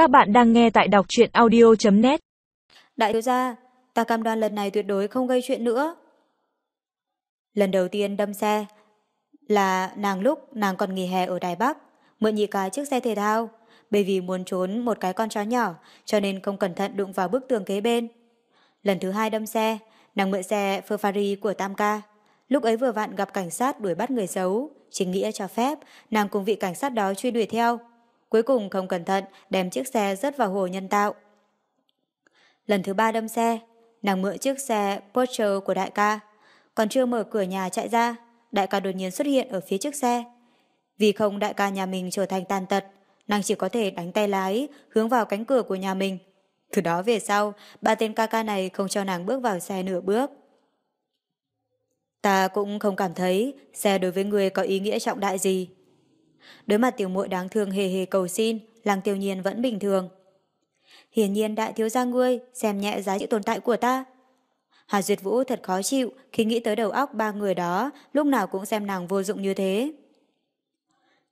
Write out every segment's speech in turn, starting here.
Các bạn đang nghe tại đọc truyện audio.net Đại thiếu gia, ta cam đoan lần này tuyệt đối không gây chuyện nữa. Lần đầu tiên đâm xe là nàng lúc nàng còn nghỉ hè ở Đài Bắc, mượn nhị cái chiếc xe thể thao. Bởi vì muốn trốn một cái con chó nhỏ cho nên không cẩn thận đụng vào bức tường kế bên. Lần thứ hai đâm xe, nàng mượn xe Ferrari của Tam Ca. Lúc ấy vừa vặn gặp cảnh sát đuổi bắt người xấu, chính nghĩa cho phép, nàng cùng vị cảnh sát đó truy đuổi theo. Cuối cùng không cẩn thận đem chiếc xe rớt vào hồ nhân tạo. Lần thứ ba đâm xe, nàng mượn chiếc xe Porsche của đại ca. Còn chưa mở cửa nhà chạy ra, đại ca đột nhiên xuất hiện ở phía trước xe. Vì không đại ca nhà mình trở thành tàn tật, nàng chỉ có thể đánh tay lái, hướng vào cánh cửa của nhà mình. Từ đó về sau, ba tên ca ca này không cho nàng bước vào xe nửa bước. Ta cũng không cảm thấy xe đối với người có ý nghĩa trọng đại gì. Đối mặt tiểu muội đáng thương hề hề cầu xin, làng tiêu nhiên vẫn bình thường. Hiển nhiên đại thiếu gia ngươi xem nhẹ giá trị tồn tại của ta. Hà Duyệt Vũ thật khó chịu khi nghĩ tới đầu óc ba người đó lúc nào cũng xem nàng vô dụng như thế.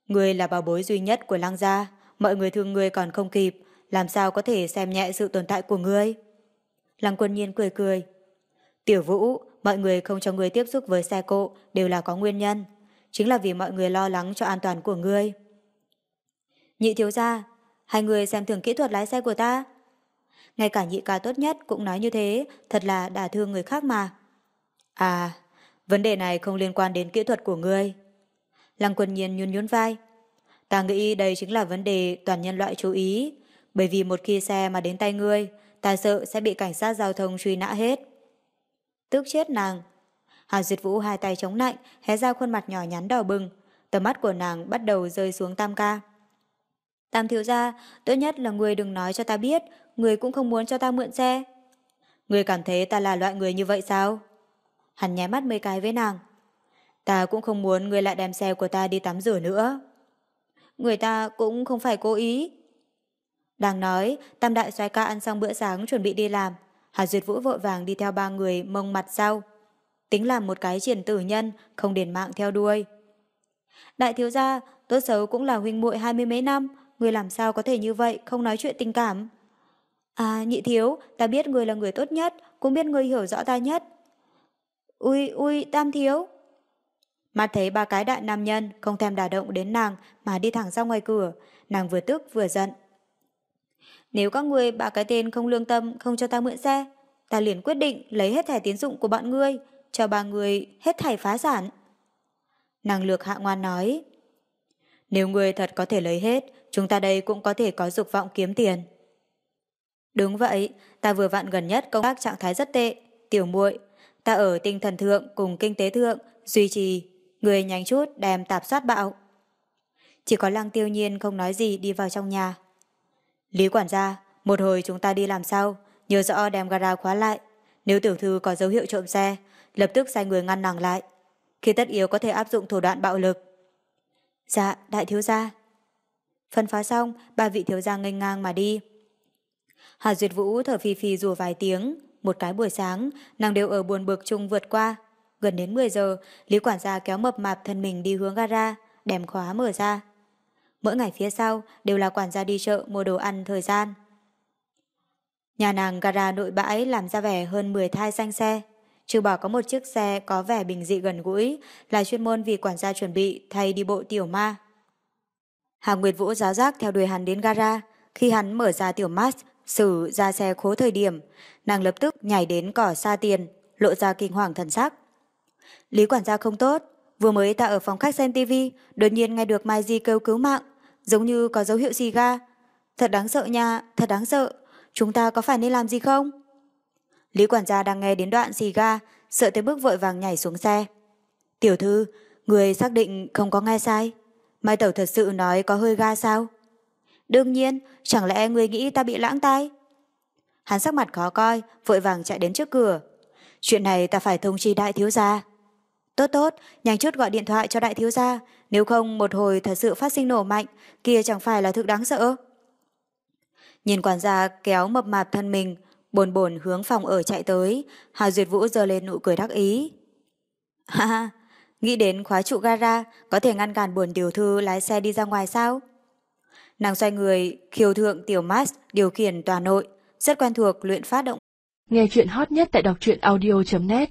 Ngươi là bảo bối duy nhất của lăng gia, mọi người thương ngươi còn không kịp, làm sao có thể xem nhẹ sự tồn tại của ngươi. Lăng quân nhiên cười cười. Tiểu Vũ, mọi người không cho ngươi tiếp xúc với xe cộ đều là có nguyên nhân chính là vì mọi người lo lắng cho an toàn của ngươi. Nhị thiếu gia, hai người xem thường kỹ thuật lái xe của ta. Ngay cả nhị ca tốt nhất cũng nói như thế, thật là đả thương người khác mà. À, vấn đề này không liên quan đến kỹ thuật của ngươi. Lăng quân nhiên nhún nhún vai. Ta nghĩ đây chính là vấn đề toàn nhân loại chú ý, bởi vì một khi xe mà đến tay ngươi, ta sợ sẽ bị cảnh sát giao thông truy nã hết. Tức chết nàng, Hà Duyệt Vũ hai tay chống lạnh, hé ra khuôn mặt nhỏ nhắn đỏ bừng. Tầm mắt của nàng bắt đầu rơi xuống tam ca. Tam thiếu gia, tốt nhất là người đừng nói cho ta biết, người cũng không muốn cho ta mượn xe. Người cảm thấy ta là loại người như vậy sao? Hắn nháy mắt mấy cái với nàng. Ta cũng không muốn người lại đem xe của ta đi tắm rửa nữa. Người ta cũng không phải cố ý. Đang nói, tam đại xoay ca ăn xong bữa sáng chuẩn bị đi làm. Hà Duyệt Vũ vội vàng đi theo ba người mông mặt sau tính làm một cái triển tử nhân, không đền mạng theo đuôi. Đại thiếu gia, tốt xấu cũng là huynh muội hai mươi mấy năm, người làm sao có thể như vậy, không nói chuyện tình cảm. À, nhị thiếu, ta biết người là người tốt nhất, cũng biết người hiểu rõ ta nhất. Ui, ui, tam thiếu. Mắt thấy ba cái đại nam nhân không thèm đả động đến nàng mà đi thẳng ra ngoài cửa, nàng vừa tức vừa giận. Nếu các người ba cái tên không lương tâm không cho ta mượn xe, ta liền quyết định lấy hết thẻ tiến dụng của bọn ngươi, cho ba người hết thảy phá sản. Nàng lược hạ ngoan nói, nếu người thật có thể lấy hết, chúng ta đây cũng có thể có dục vọng kiếm tiền. Đúng vậy, ta vừa vặn gần nhất công tác trạng thái rất tệ, tiểu muội ta ở tinh thần thượng cùng kinh tế thượng, duy trì, người nhanh chút đem tạp soát bạo. Chỉ có lăng tiêu nhiên không nói gì đi vào trong nhà. Lý quản gia, một hồi chúng ta đi làm sao, nhớ rõ đem gara khóa lại. Nếu tiểu thư có dấu hiệu trộm xe, lập tức sai người ngăn nàng lại. Khi tất yếu có thể áp dụng thủ đoạn bạo lực. Dạ, đại thiếu gia. Phân phá xong, ba vị thiếu gia nghênh ngang mà đi. Hà Duyệt Vũ thở phì phì rùa vài tiếng. Một cái buổi sáng, nàng đều ở buồn bực chung vượt qua. Gần đến 10 giờ, Lý quản gia kéo mập mạp thân mình đi hướng gara, đèm khóa mở ra. Mỗi ngày phía sau đều là quản gia đi chợ mua đồ ăn thời gian. Nhà nàng gara nội bãi làm ra vẻ hơn 10 thai xanh xe trừ bỏ có một chiếc xe có vẻ bình dị gần gũi, là chuyên môn vì quản gia chuẩn bị thay đi bộ tiểu ma. Hà Nguyệt Vũ giáo giác theo đuổi hắn đến gara, khi hắn mở ra tiểu mát, xử ra xe khố thời điểm, nàng lập tức nhảy đến cỏ xa tiền, lộ ra kinh hoàng thần sắc. Lý quản gia không tốt, vừa mới ta ở phòng khách xem tivi, đột nhiên nghe được Mai Di kêu cứu mạng, giống như có dấu hiệu gì ga. Thật đáng sợ nha, thật đáng sợ, chúng ta có phải nên làm gì không? Lý quản gia đang nghe đến đoạn xì ga, sợ tới bước vội vàng nhảy xuống xe. Tiểu thư, người xác định không có nghe sai. Mai tẩu thật sự nói có hơi ga sao? Đương nhiên, chẳng lẽ người nghĩ ta bị lãng tai? Hắn sắc mặt khó coi, vội vàng chạy đến trước cửa. Chuyện này ta phải thông chi đại thiếu gia. Tốt tốt, nhanh chút gọi điện thoại cho đại thiếu gia, nếu không một hồi thật sự phát sinh nổ mạnh, kia chẳng phải là thực đáng sợ. Nhìn quản gia kéo mập mạp thân mình, bồn bồn hướng phòng ở chạy tới, Hà Duyệt Vũ giơ lên nụ cười đắc ý. Ha ha, nghĩ đến khóa trụ gara có thể ngăn cản buồn tiểu thư lái xe đi ra ngoài sao? Nàng xoay người, khiêu thượng tiểu Max điều khiển tòa nội, rất quen thuộc luyện phát động. Nghe chuyện hot nhất tại đọc truyện audio.net